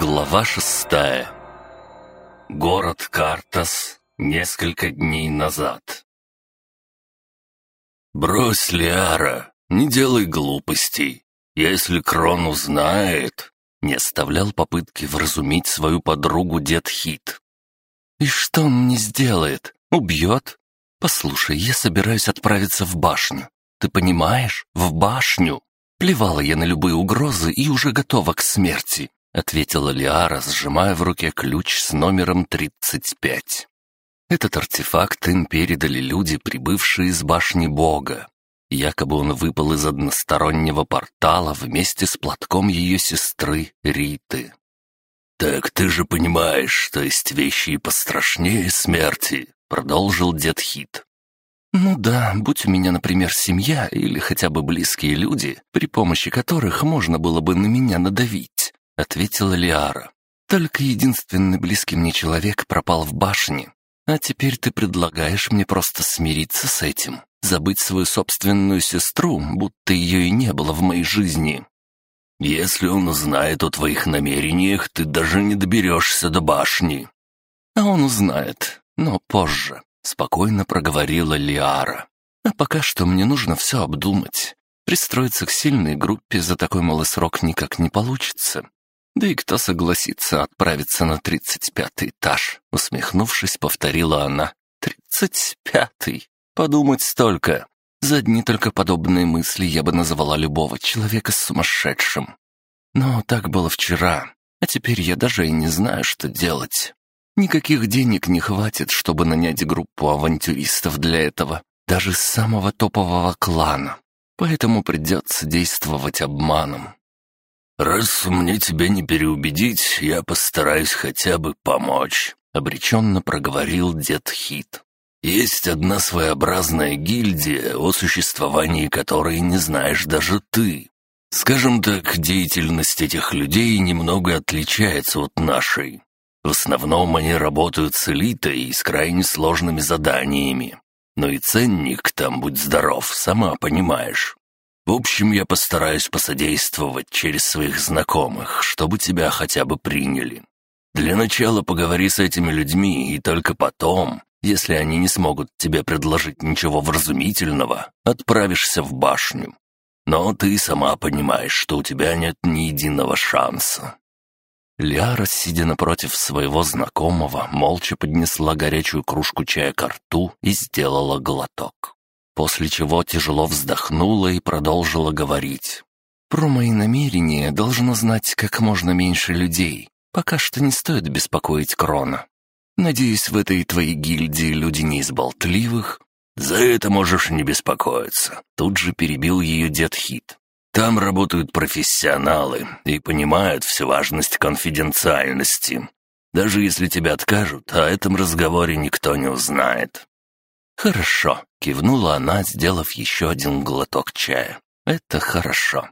Глава шестая. Город Картас несколько дней назад. «Брось, Лиара, не делай глупостей. Если Крон узнает...» Не оставлял попытки вразумить свою подругу дед Хит. «И что он мне сделает? Убьет? Послушай, я собираюсь отправиться в башню. Ты понимаешь? В башню!» Плевала я на любые угрозы и уже готова к смерти. — ответила Лиара, сжимая в руке ключ с номером 35. Этот артефакт им передали люди, прибывшие из башни Бога. Якобы он выпал из одностороннего портала вместе с платком ее сестры Риты. «Так ты же понимаешь, что есть вещи и пострашнее смерти», — продолжил дед Хит. «Ну да, будь у меня, например, семья или хотя бы близкие люди, при помощи которых можно было бы на меня надавить, ответила Лиара. «Только единственный близкий мне человек пропал в башне. А теперь ты предлагаешь мне просто смириться с этим, забыть свою собственную сестру, будто ее и не было в моей жизни». «Если он узнает о твоих намерениях, ты даже не доберешься до башни». «А он узнает, но позже», — спокойно проговорила Лиара. «А пока что мне нужно все обдумать. Пристроиться к сильной группе за такой малый срок никак не получится. Да и кто согласится отправиться на тридцать пятый этаж? Усмехнувшись, повторила она. Тридцать пятый. Подумать столько. За одни только подобные мысли я бы назвала любого человека сумасшедшим. Но так было вчера, а теперь я даже и не знаю, что делать. Никаких денег не хватит, чтобы нанять группу авантюристов для этого, даже самого топового клана. Поэтому придется действовать обманом. «Раз мне тебя не переубедить, я постараюсь хотя бы помочь», — обреченно проговорил дед Хит. «Есть одна своеобразная гильдия, о существовании которой не знаешь даже ты. Скажем так, деятельность этих людей немного отличается от нашей. В основном они работают с элитой и с крайне сложными заданиями. Но и ценник там, будь здоров, сама понимаешь. В общем, я постараюсь посодействовать через своих знакомых, чтобы тебя хотя бы приняли. Для начала поговори с этими людьми, и только потом, если они не смогут тебе предложить ничего вразумительного, отправишься в башню. Но ты сама понимаешь, что у тебя нет ни единого шанса». Лиара, сидя напротив своего знакомого, молча поднесла горячую кружку чая к рту и сделала глоток после чего тяжело вздохнула и продолжила говорить. «Про мои намерения должно знать как можно меньше людей. Пока что не стоит беспокоить Крона. Надеюсь, в этой твоей гильдии люди не из болтливых». «За это можешь не беспокоиться», — тут же перебил ее дед Хит. «Там работают профессионалы и понимают всю важность конфиденциальности. Даже если тебя откажут, о этом разговоре никто не узнает. «Хорошо», — кивнула она, сделав еще один глоток чая. «Это хорошо».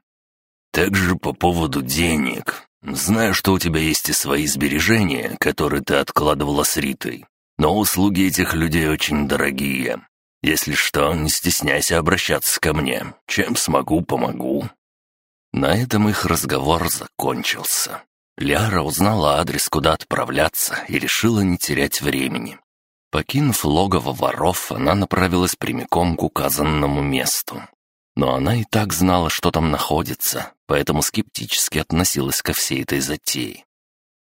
«Также по поводу денег. Знаю, что у тебя есть и свои сбережения, которые ты откладывала с Ритой. Но услуги этих людей очень дорогие. Если что, не стесняйся обращаться ко мне. Чем смогу, помогу». На этом их разговор закончился. Ляра узнала адрес, куда отправляться, и решила не терять времени. Покинув логово воров, она направилась прямиком к указанному месту. Но она и так знала, что там находится, поэтому скептически относилась ко всей этой затее.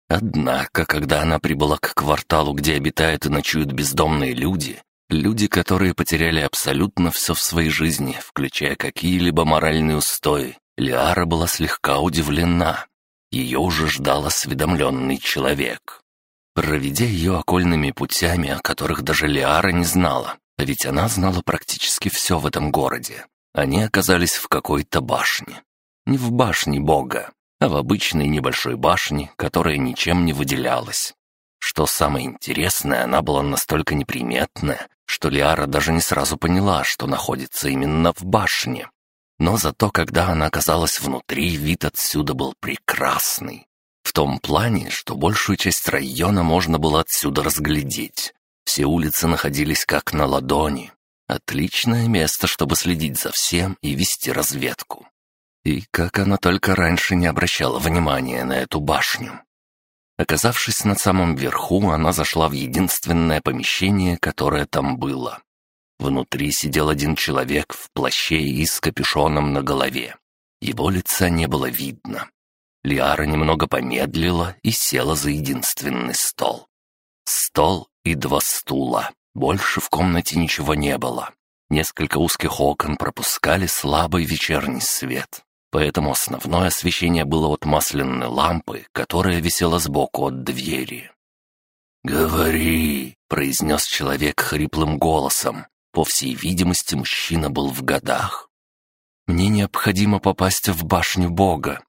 Однако, когда она прибыла к кварталу, где обитают и ночуют бездомные люди, люди, которые потеряли абсолютно все в своей жизни, включая какие-либо моральные устои, Лиара была слегка удивлена. Ее уже ждал осведомленный человек. Проведя ее окольными путями, о которых даже Лиара не знала, ведь она знала практически все в этом городе, они оказались в какой-то башне. Не в башне бога, а в обычной небольшой башне, которая ничем не выделялась. Что самое интересное, она была настолько неприметная, что Лиара даже не сразу поняла, что находится именно в башне. Но зато, когда она оказалась внутри, вид отсюда был прекрасный. В том плане, что большую часть района можно было отсюда разглядеть. Все улицы находились как на ладони. Отличное место, чтобы следить за всем и вести разведку. И как она только раньше не обращала внимания на эту башню. Оказавшись на самом верху, она зашла в единственное помещение, которое там было. Внутри сидел один человек в плаще и с капюшоном на голове. Его лица не было видно. Лиара немного помедлила и села за единственный стол. Стол и два стула. Больше в комнате ничего не было. Несколько узких окон пропускали слабый вечерний свет, поэтому основное освещение было от масляной лампы, которая висела сбоку от двери. «Говори», — произнес человек хриплым голосом. По всей видимости, мужчина был в годах. «Мне необходимо попасть в башню Бога».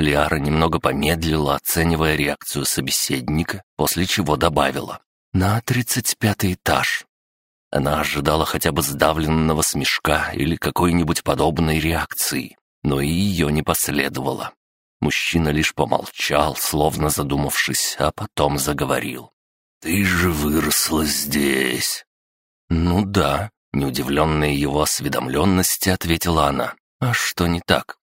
Лиара немного помедлила, оценивая реакцию собеседника, после чего добавила. «На тридцать пятый этаж». Она ожидала хотя бы сдавленного смешка или какой-нибудь подобной реакции, но и ее не последовало. Мужчина лишь помолчал, словно задумавшись, а потом заговорил. «Ты же выросла здесь». «Ну да», — неудивленная его осведомленности, ответила она. «А что не так?»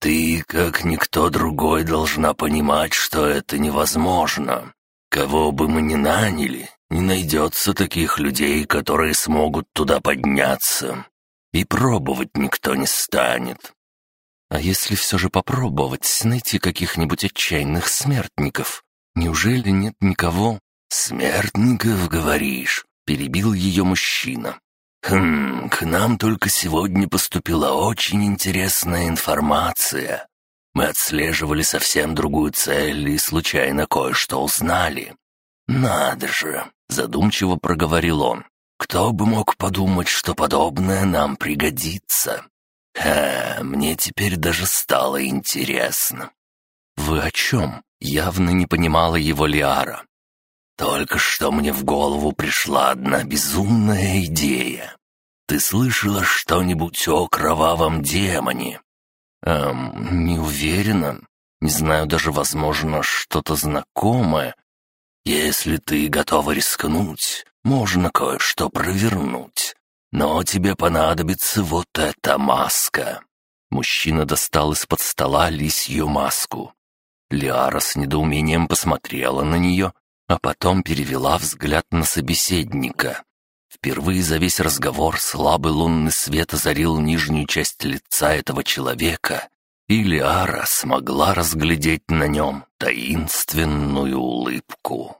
«Ты, как никто другой, должна понимать, что это невозможно. Кого бы мы ни наняли, не найдется таких людей, которые смогут туда подняться. И пробовать никто не станет. А если все же попробовать найти каких-нибудь отчаянных смертников? Неужели нет никого? Смертников, говоришь? Перебил ее мужчина. Хм, к нам только сегодня поступила очень интересная информация. Мы отслеживали совсем другую цель и случайно кое-что узнали. «Надо же!» — задумчиво проговорил он. «Кто бы мог подумать, что подобное нам пригодится? Ха, мне теперь даже стало интересно». «Вы о чем?» — явно не понимала его Лиара. «Только что мне в голову пришла одна безумная идея. Ты слышала что-нибудь о кровавом демоне?» «Эм, не уверена. Не знаю даже, возможно, что-то знакомое, если ты готова рискнуть, можно кое-что провернуть. Но тебе понадобится вот эта маска». Мужчина достал из-под стола лисью маску. Лиара с недоумением посмотрела на нее, а потом перевела взгляд на собеседника. Впервые за весь разговор слабый лунный свет озарил нижнюю часть лица этого человека, и Лиара смогла разглядеть на нем таинственную улыбку.